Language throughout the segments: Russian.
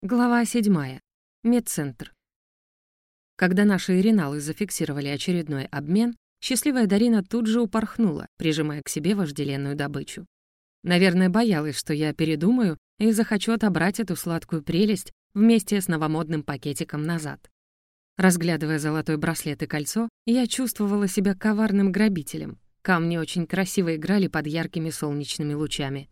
Глава 7. Медцентр. Когда наши ириналы зафиксировали очередной обмен, счастливая Дарина тут же упорхнула, прижимая к себе вожделенную добычу. Наверное, боялась, что я передумаю и захочу отобрать эту сладкую прелесть вместе с новомодным пакетиком назад. Разглядывая золотой браслет и кольцо, я чувствовала себя коварным грабителем. Камни очень красиво играли под яркими солнечными лучами.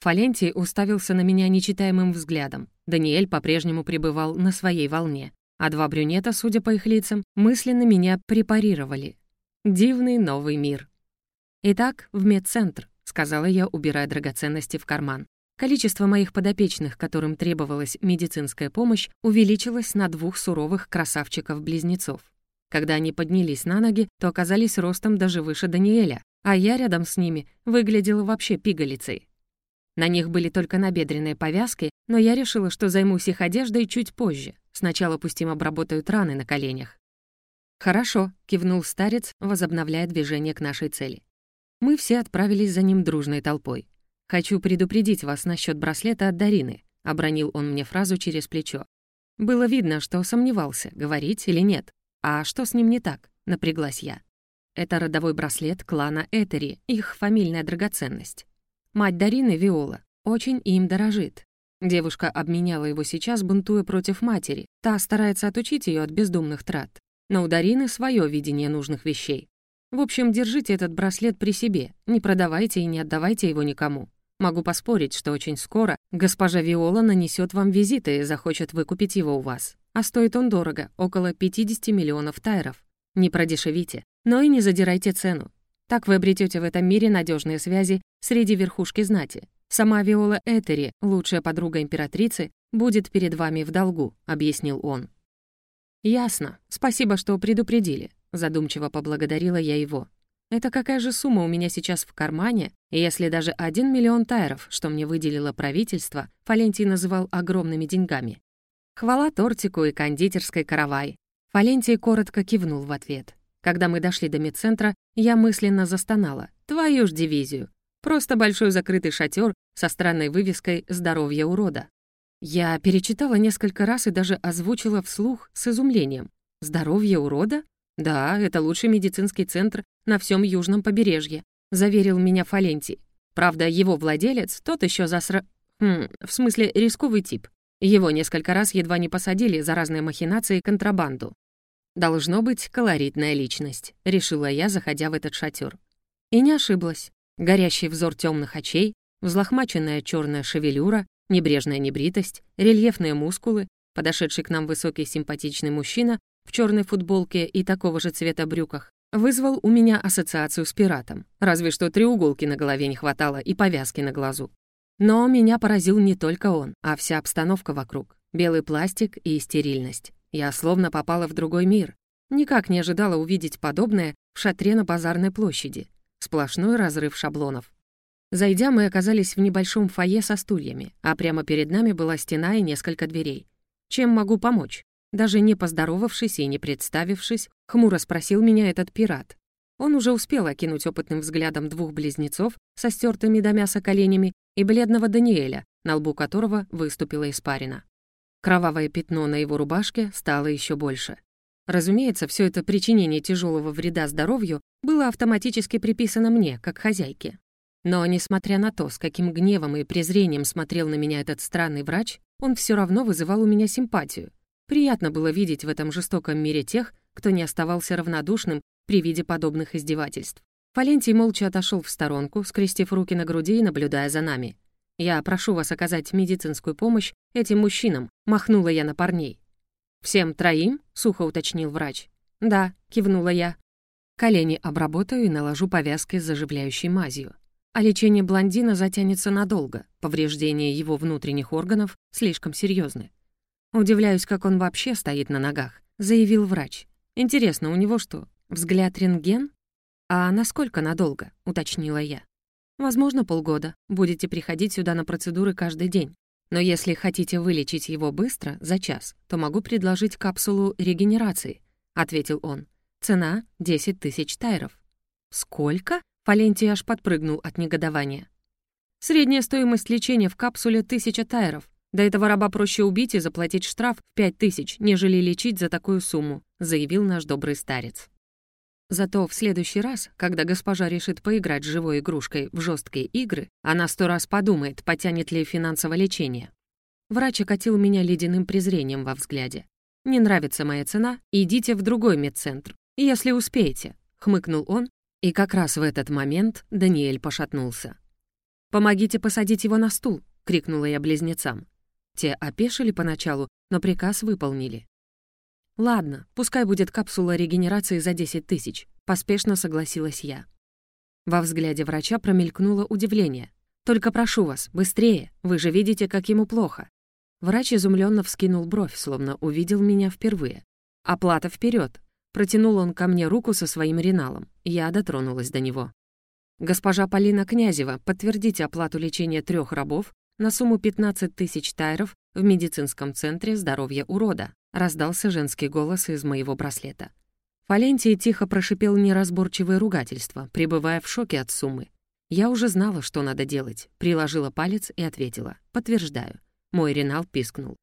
Фалентий уставился на меня нечитаемым взглядом. Даниэль по-прежнему пребывал на своей волне, а два брюнета, судя по их лицам, мысленно меня препарировали. Дивный новый мир. «Итак, в медцентр», — сказала я, убирая драгоценности в карман. Количество моих подопечных, которым требовалась медицинская помощь, увеличилось на двух суровых красавчиков-близнецов. Когда они поднялись на ноги, то оказались ростом даже выше Даниэля, а я рядом с ними выглядела вообще пигалицей. На них были только набедренные повязки, но я решила, что займусь их одеждой чуть позже. Сначала пусть им обработают раны на коленях. «Хорошо», — кивнул старец, возобновляя движение к нашей цели. Мы все отправились за ним дружной толпой. «Хочу предупредить вас насчет браслета от Дарины», — обронил он мне фразу через плечо. Было видно, что сомневался, говорить или нет. «А что с ним не так?» — напряглась я. Это родовой браслет клана Этери, их фамильная драгоценность. Мать Дарины, Виола, очень им дорожит. Девушка обменяла его сейчас, бунтуя против матери. Та старается отучить ее от бездумных трат. Но у Дарины свое видение нужных вещей. В общем, держите этот браслет при себе, не продавайте и не отдавайте его никому. Могу поспорить, что очень скоро госпожа Виола нанесет вам визиты и захочет выкупить его у вас. А стоит он дорого, около 50 миллионов тайров. Не продешевите, но и не задирайте цену. Так вы обретете в этом мире надежные связи среди верхушки знати. Сама Виола Этери, лучшая подруга императрицы, будет перед вами в долгу», — объяснил он. «Ясно. Спасибо, что предупредили», — задумчиво поблагодарила я его. «Это какая же сумма у меня сейчас в кармане, если даже один миллион тайров, что мне выделило правительство, Фалентий называл огромными деньгами? Хвала тортику и кондитерской каравай». Фалентий коротко кивнул в ответ. Когда мы дошли до медцентра, я мысленно застонала. Твою ж дивизию. Просто большой закрытый шатер со странной вывеской «Здоровье урода». Я перечитала несколько раз и даже озвучила вслух с изумлением. «Здоровье урода?» «Да, это лучший медицинский центр на всем южном побережье», заверил меня Фалентий. Правда, его владелец, тот еще засра... Хм, в смысле, рисковый тип. Его несколько раз едва не посадили за разные махинации и контрабанду. Должно быть колоритная личность, решила я, заходя в этот шатер. И не ошиблась. Горящий взор темных очей, взлохмаченная черная шевелюра, небрежная небритость, рельефные мускулы, подошедший к нам высокий симпатичный мужчина в черной футболке и такого же цвета брюках, вызвал у меня ассоциацию с пиратом. Разве что треуголки на голове не хватало и повязки на глазу. Но меня поразил не только он, а вся обстановка вокруг. Белый пластик и стерильность. Я словно попала в другой мир. Никак не ожидала увидеть подобное в шатре на базарной площади. Сплошной разрыв шаблонов. Зайдя, мы оказались в небольшом фойе со стульями, а прямо перед нами была стена и несколько дверей. «Чем могу помочь?» Даже не поздоровавшись и не представившись, хмуро спросил меня этот пират. Он уже успел окинуть опытным взглядом двух близнецов со стертыми до мяса коленями и бледного Даниэля, на лбу которого выступила испарина. Кровавое пятно на его рубашке стало еще больше. Разумеется, все это причинение тяжелого вреда здоровью было автоматически приписано мне, как хозяйке. Но, несмотря на то, с каким гневом и презрением смотрел на меня этот странный врач, он все равно вызывал у меня симпатию. Приятно было видеть в этом жестоком мире тех, кто не оставался равнодушным при виде подобных издевательств. Фалентий молча отошел в сторонку, скрестив руки на груди и наблюдая за нами. «Я прошу вас оказать медицинскую помощь этим мужчинам», — махнула я на парней. «Всем троим?» — сухо уточнил врач. «Да», — кивнула я. Колени обработаю и наложу повязкой с заживляющей мазью. А лечение блондина затянется надолго, повреждения его внутренних органов слишком серьезны. Удивляюсь, как он вообще стоит на ногах, заявил врач. Интересно, у него что, взгляд рентген? А насколько надолго, уточнила я. Возможно, полгода. Будете приходить сюда на процедуры каждый день. Но если хотите вылечить его быстро, за час, то могу предложить капсулу регенерации», — ответил он. «Цена — 10 тысяч тайров». «Сколько?» — Фалентий аж подпрыгнул от негодования. «Средняя стоимость лечения в капсуле — тысяча тайров. Да этого раба проще убить и заплатить штраф в пять тысяч, нежели лечить за такую сумму», заявил наш добрый старец. Зато в следующий раз, когда госпожа решит поиграть с живой игрушкой в жесткие игры, она сто раз подумает, потянет ли финансовое лечение. Врач окатил меня ледяным презрением во взгляде. «Не нравится моя цена? Идите в другой медцентр, если успеете», — хмыкнул он, и как раз в этот момент Даниэль пошатнулся. «Помогите посадить его на стул», — крикнула я близнецам. Те опешили поначалу, но приказ выполнили. «Ладно, пускай будет капсула регенерации за 10 тысяч», — поспешно согласилась я. Во взгляде врача промелькнуло удивление. «Только прошу вас, быстрее, вы же видите, как ему плохо». Врач изумленно вскинул бровь, словно увидел меня впервые. «Оплата вперед! Протянул он ко мне руку со своим реналом. Я дотронулась до него. «Госпожа Полина Князева, подтвердите оплату лечения трех рабов на сумму 15 тысяч тайров в медицинском центре здоровья урода», раздался женский голос из моего браслета. Фалентий тихо прошипел неразборчивое ругательство, пребывая в шоке от суммы. Я уже знала, что надо делать, приложила палец и ответила. «Подтверждаю». Мой Ренал пискнул.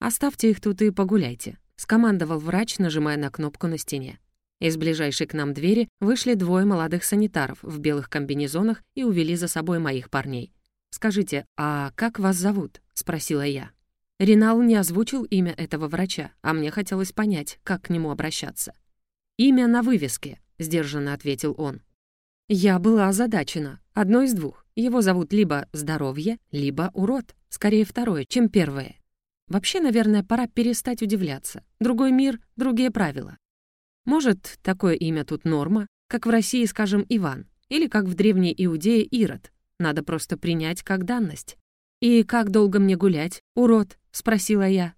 «Оставьте их тут и погуляйте», — скомандовал врач, нажимая на кнопку на стене. Из ближайшей к нам двери вышли двое молодых санитаров в белых комбинезонах и увели за собой моих парней. «Скажите, а как вас зовут?» — спросила я. Ринал не озвучил имя этого врача, а мне хотелось понять, как к нему обращаться. «Имя на вывеске», — сдержанно ответил он. Я была озадачена. Одно из двух. Его зовут либо «Здоровье», либо «Урод». Скорее второе, чем первое. Вообще, наверное, пора перестать удивляться. Другой мир, другие правила. Может, такое имя тут норма, как в России, скажем, Иван, или как в Древней Иудее Ирод. Надо просто принять как данность. «И как долго мне гулять, урод?» — спросила я.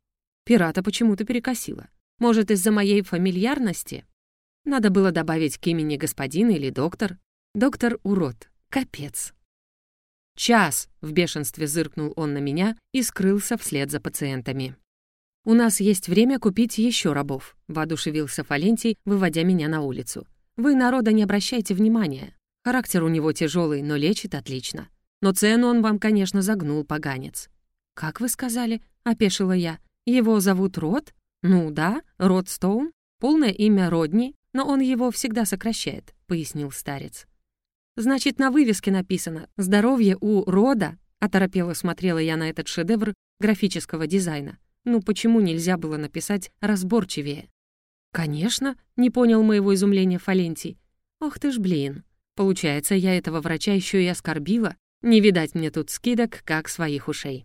Пирата почему-то перекосила. Может, из-за моей фамильярности? Надо было добавить к имени господин или доктор. Доктор — урод. Капец. «Час!» — в бешенстве зыркнул он на меня и скрылся вслед за пациентами. «У нас есть время купить еще рабов», — воодушевился Фалентий, выводя меня на улицу. «Вы, народа, не обращайте внимания. Характер у него тяжелый, но лечит отлично. Но цену он вам, конечно, загнул, поганец». «Как вы сказали?» — опешила я. «Его зовут Род?» «Ну да, Род Стоун. Полное имя Родни, но он его всегда сокращает», — пояснил старец. «Значит, на вывеске написано «Здоровье у Рода», — оторопело смотрела я на этот шедевр графического дизайна. Ну почему нельзя было написать разборчивее? «Конечно», — не понял моего изумления Фалентий. «Ох ты ж, блин. Получается, я этого врача еще и оскорбила? Не видать мне тут скидок, как своих ушей.